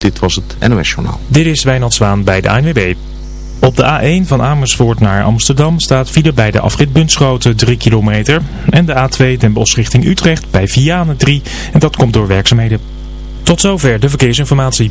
Dit was het NOS Journaal. Dit is Wijnald Zwaan bij de ANWB. Op de A1 van Amersfoort naar Amsterdam staat file bij de afrit Bunschoten 3 kilometer. En de A2 Den Bosch richting Utrecht bij Vianen 3. En dat komt door werkzaamheden. Tot zover de verkeersinformatie.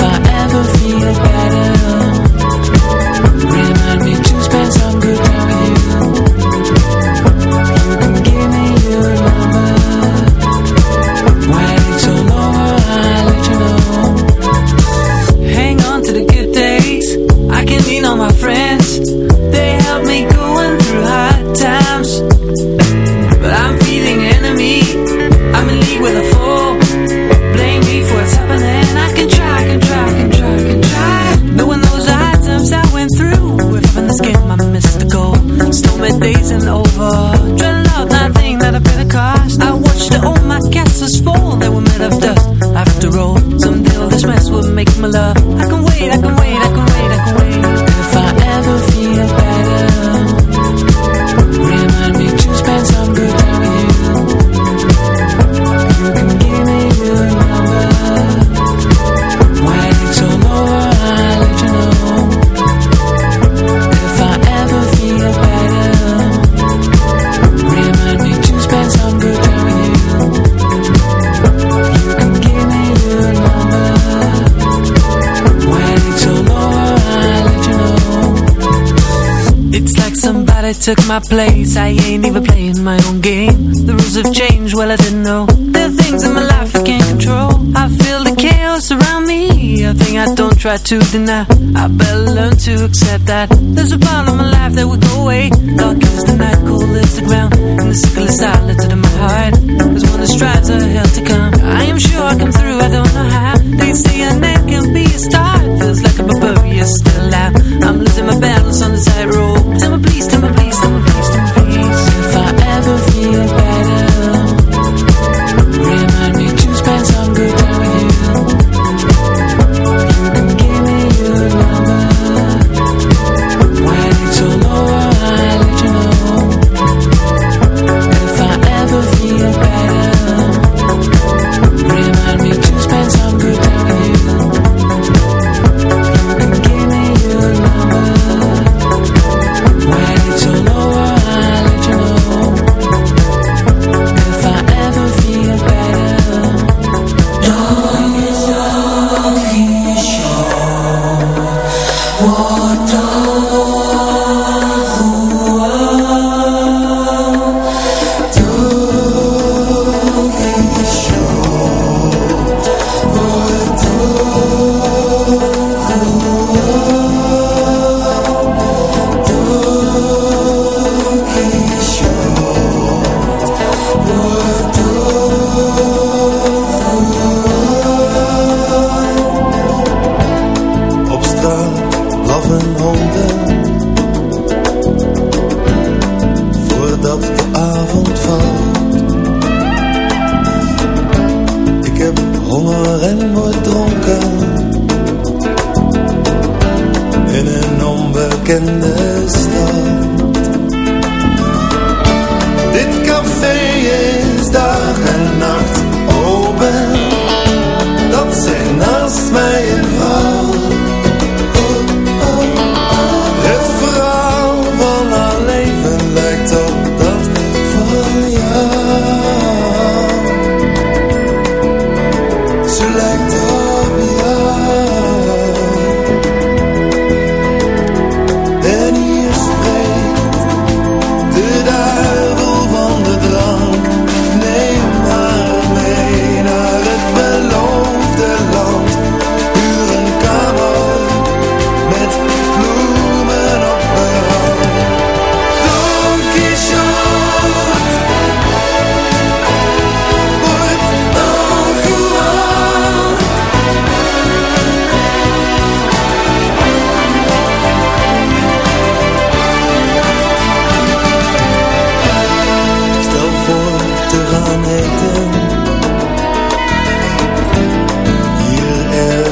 took my place. I ain't even playing my own game. The rules have changed, well I didn't know. There are things in my life I can't control. I feel the chaos around me. A thing I don't try to deny. I better learn to accept that. There's a part of my life that will go away. Dark is the night, cold is the ground. And the sickle is silent in my heart. There's one that strives a hell to come I am sure I come through, I don't know how. They say a man can be a star. Feels like a barbarian still. Alive I'm losing my balance on the tightrope. Tell me please, tell me please,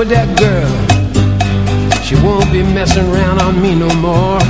with that girl. She won't be messing around on me no more.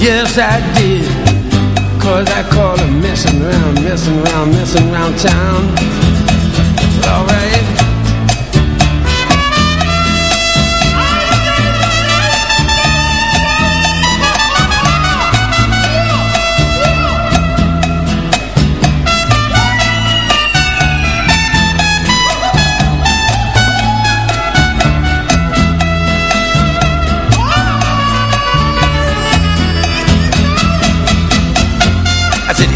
Yes, I did. Cause I caught her messing around, messing around, messing around town. Alright.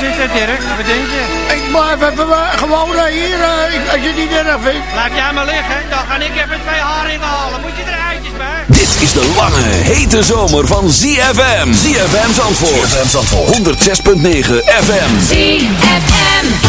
zitten, Dirk? Wat denk je? Ik maar even hebben gewoon eh, hier, eh, als je niet erg vindt. Laat jij maar liggen, dan ga ik even twee haringen halen. Moet je er eitjes bij? Dit is de lange, hete zomer van ZFM. ZFM Zandvoort. ZFM Zandvoort. 106.9 FM. ZFM.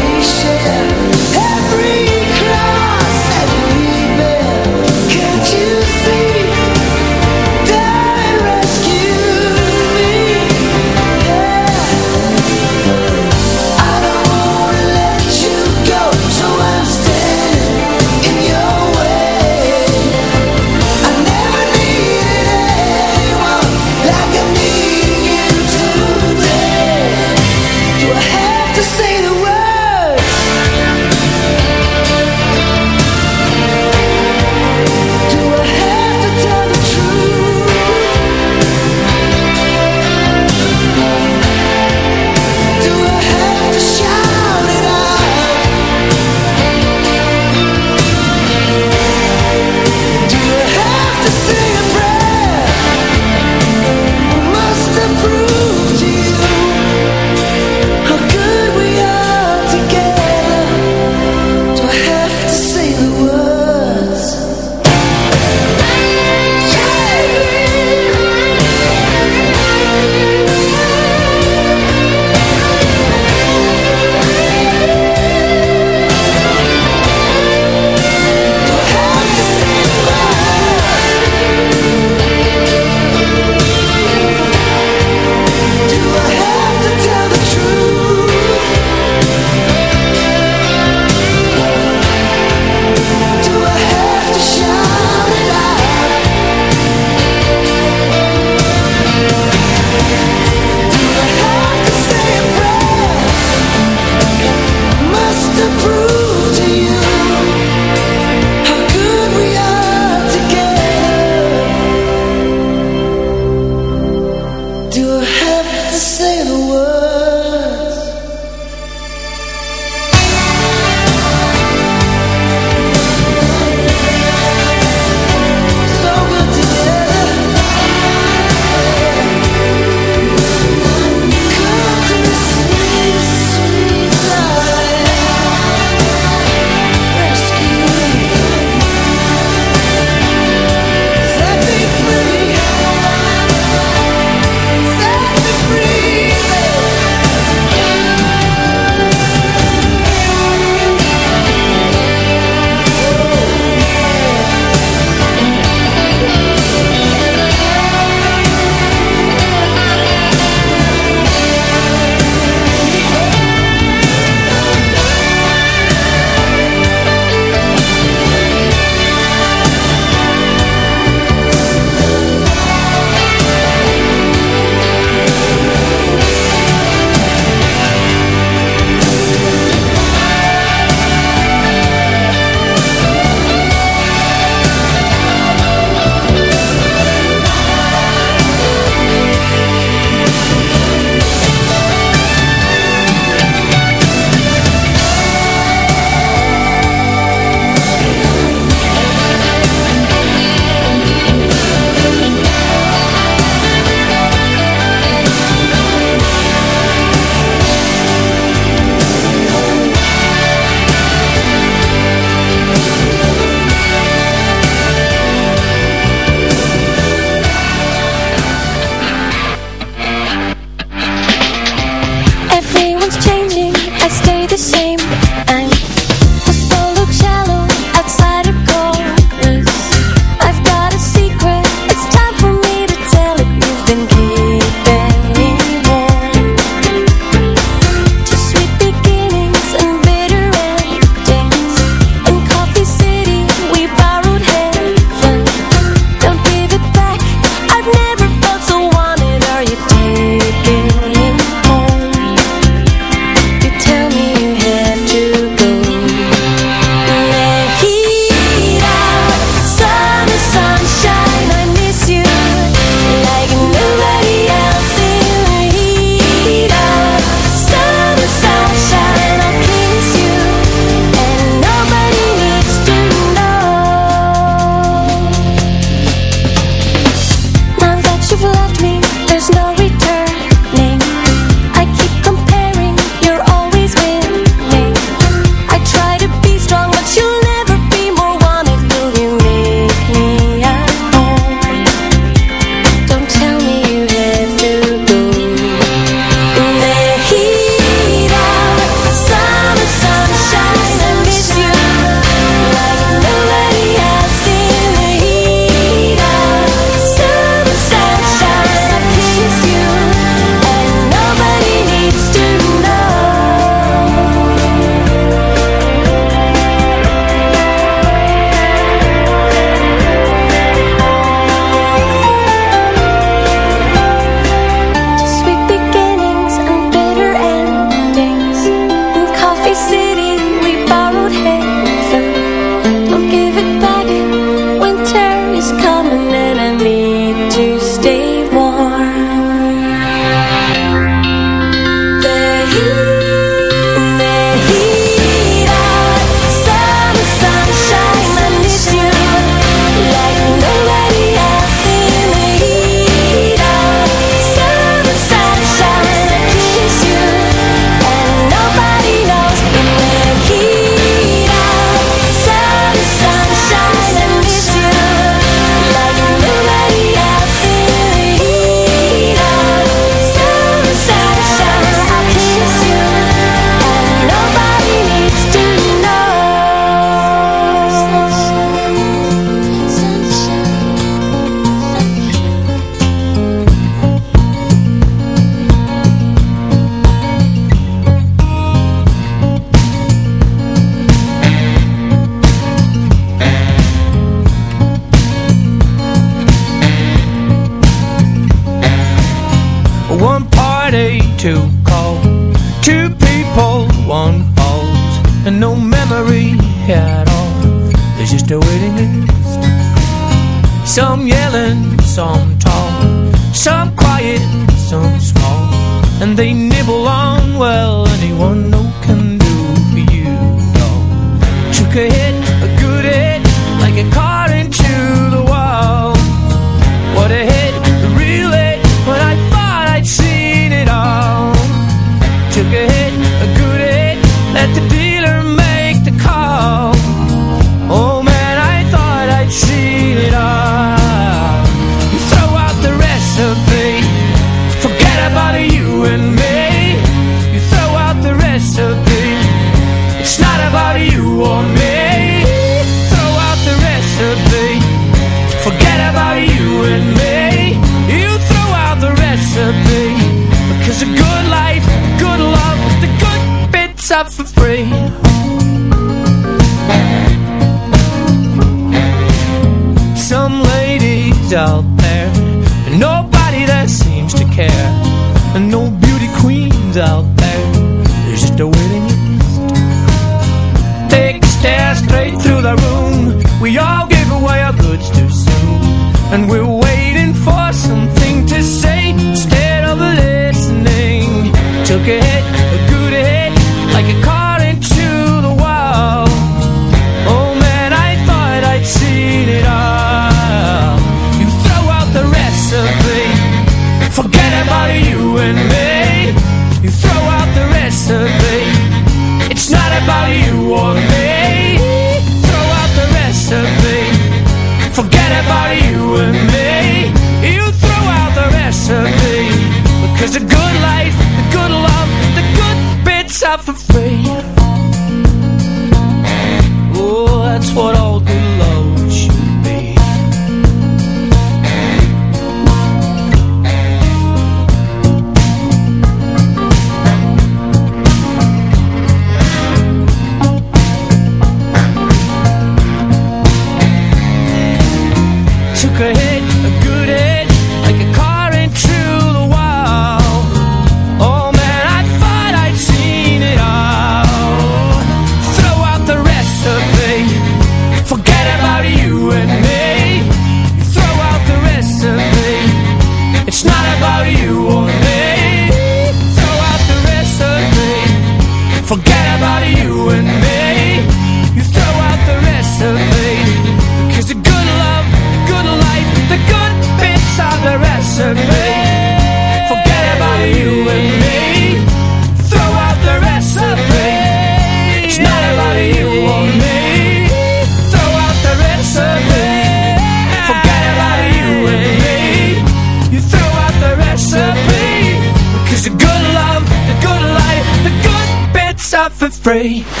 Hey.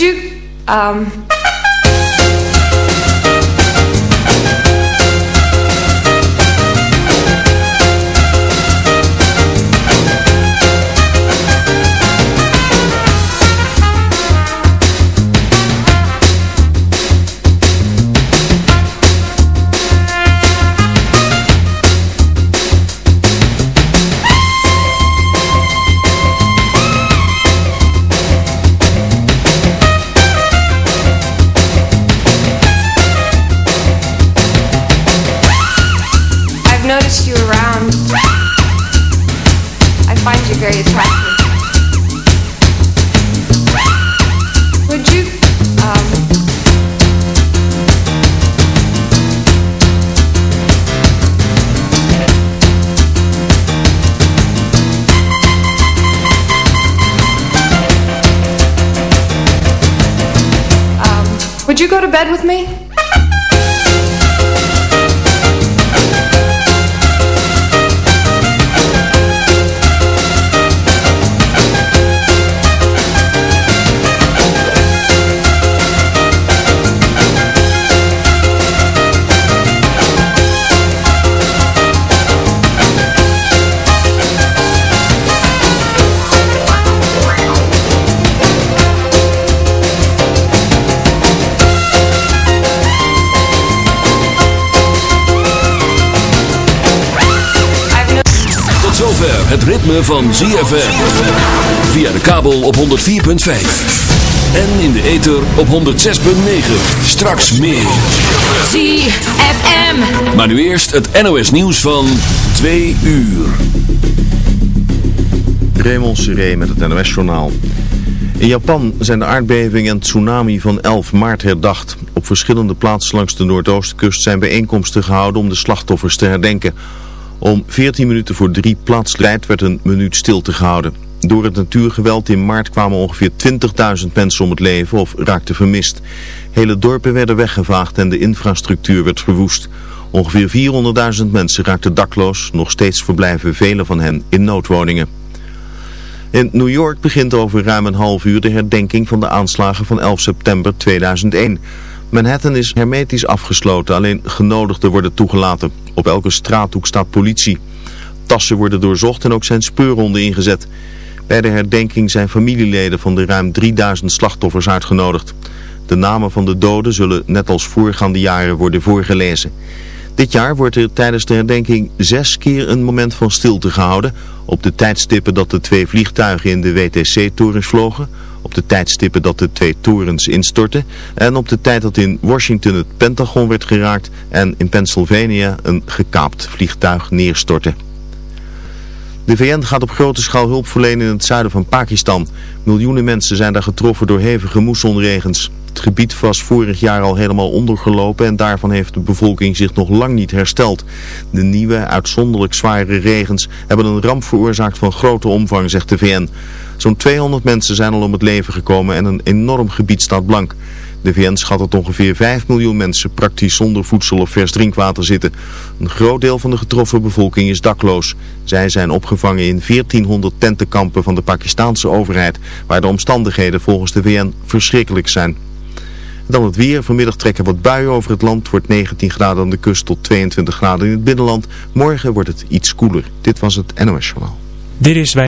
You, um, kabel op 104.5. En in de ether op 106.9. Straks meer. ZFM. Maar nu eerst het NOS nieuws van 2 uur. Raymond Seré met het NOS-journaal. In Japan zijn de aardbeving en tsunami van 11 maart herdacht. Op verschillende plaatsen langs de Noordoostkust zijn bijeenkomsten gehouden om de slachtoffers te herdenken. Om 14 minuten voor drie plaatselijkheid werd een minuut stilte gehouden. Door het natuurgeweld in maart kwamen ongeveer 20.000 mensen om het leven of raakten vermist. Hele dorpen werden weggevaagd en de infrastructuur werd verwoest. Ongeveer 400.000 mensen raakten dakloos, nog steeds verblijven velen van hen in noodwoningen. In New York begint over ruim een half uur de herdenking van de aanslagen van 11 september 2001. Manhattan is hermetisch afgesloten, alleen genodigden worden toegelaten. Op elke straathoek staat politie. Tassen worden doorzocht en ook zijn speurhonden ingezet. Bij de herdenking zijn familieleden van de ruim 3000 slachtoffers uitgenodigd. De namen van de doden zullen net als voorgaande jaren worden voorgelezen. Dit jaar wordt er tijdens de herdenking zes keer een moment van stilte gehouden. Op de tijdstippen dat de twee vliegtuigen in de WTC-torens vlogen. Op de tijdstippen dat de twee torens instortten. En op de tijd dat in Washington het Pentagon werd geraakt. En in Pennsylvania een gekaapt vliegtuig neerstortte. De VN gaat op grote schaal hulp verlenen in het zuiden van Pakistan. Miljoenen mensen zijn daar getroffen door hevige moessonregens. Het gebied was vorig jaar al helemaal ondergelopen en daarvan heeft de bevolking zich nog lang niet hersteld. De nieuwe, uitzonderlijk zware regens hebben een ramp veroorzaakt van grote omvang, zegt de VN. Zo'n 200 mensen zijn al om het leven gekomen en een enorm gebied staat blank. De VN schat dat ongeveer 5 miljoen mensen praktisch zonder voedsel of vers drinkwater zitten. Een groot deel van de getroffen bevolking is dakloos. Zij zijn opgevangen in 1400 tentenkampen van de Pakistanse overheid, waar de omstandigheden volgens de VN verschrikkelijk zijn. Dan het weer. Vanmiddag trekken wat buien over het land. Het wordt 19 graden aan de kust tot 22 graden in het binnenland. Morgen wordt het iets koeler. Dit was het NOS Journaal. Dit is wij